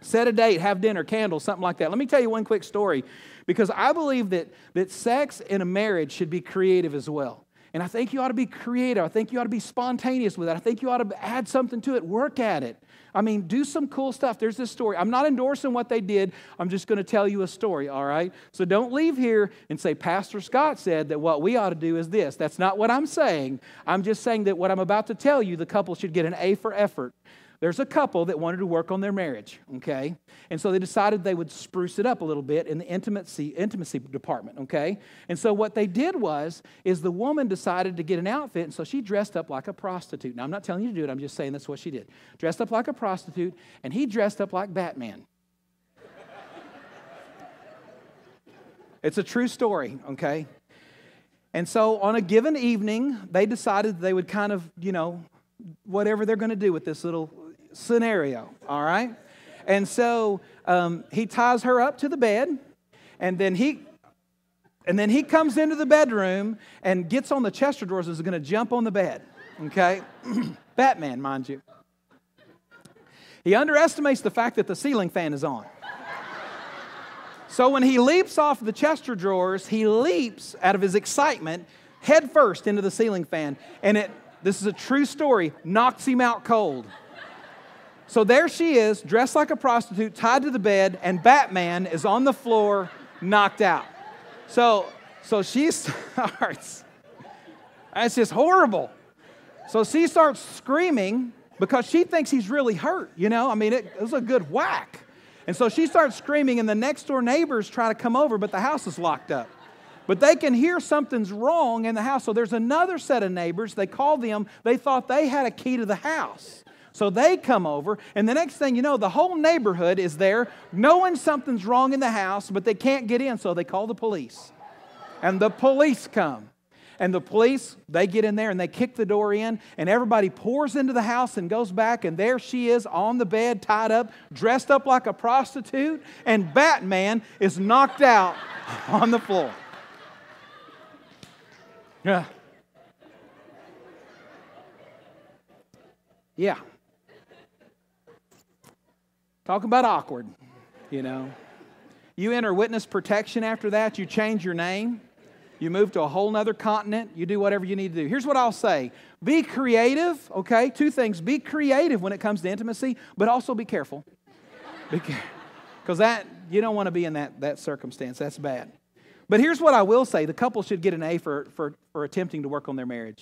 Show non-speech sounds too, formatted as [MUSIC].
Set a date, have dinner, candles, something like that. Let me tell you one quick story because I believe that, that sex in a marriage should be creative as well. And I think you ought to be creative. I think you ought to be spontaneous with it. I think you ought to add something to it. Work at it. I mean, do some cool stuff. There's this story. I'm not endorsing what they did. I'm just going to tell you a story, all right? So don't leave here and say, Pastor Scott said that what we ought to do is this. That's not what I'm saying. I'm just saying that what I'm about to tell you, the couple should get an A for effort. There's a couple that wanted to work on their marriage, okay? And so they decided they would spruce it up a little bit in the intimacy, intimacy department, okay? And so what they did was, is the woman decided to get an outfit, and so she dressed up like a prostitute. Now, I'm not telling you to do it, I'm just saying that's what she did. Dressed up like a prostitute, and he dressed up like Batman. [LAUGHS] it's a true story, okay? And so on a given evening, they decided they would kind of, you know, whatever they're going to do with this little scenario, all right? And so um, he ties her up to the bed, and then he and then he comes into the bedroom and gets on the chest of drawers and is going to jump on the bed. Okay? [CLEARS THROAT] Batman, mind you. He underestimates the fact that the ceiling fan is on. So when he leaps off the chest of drawers, he leaps out of his excitement head first into the ceiling fan, and it this is a true story, knocks him out cold. So there she is, dressed like a prostitute, tied to the bed, and Batman is on the floor, knocked out. So, so she [LAUGHS] starts, it's just horrible. So she starts screaming because she thinks he's really hurt, you know? I mean, it, it was a good whack. And so she starts screaming, and the next door neighbors try to come over, but the house is locked up. But they can hear something's wrong in the house. So there's another set of neighbors. They call them, they thought they had a key to the house. So they come over, and the next thing you know, the whole neighborhood is there knowing something's wrong in the house, but they can't get in, so they call the police. And the police come. And the police, they get in there and they kick the door in, and everybody pours into the house and goes back, and there she is on the bed, tied up, dressed up like a prostitute, and Batman is knocked out [LAUGHS] on the floor. Yeah. Yeah. Talk about awkward, you know. You enter witness protection after that, you change your name, you move to a whole nother continent, you do whatever you need to do. Here's what I'll say be creative, okay? Two things be creative when it comes to intimacy, but also be careful. Because that, you don't want to be in that, that circumstance. That's bad. But here's what I will say the couple should get an A for, for, for attempting to work on their marriage.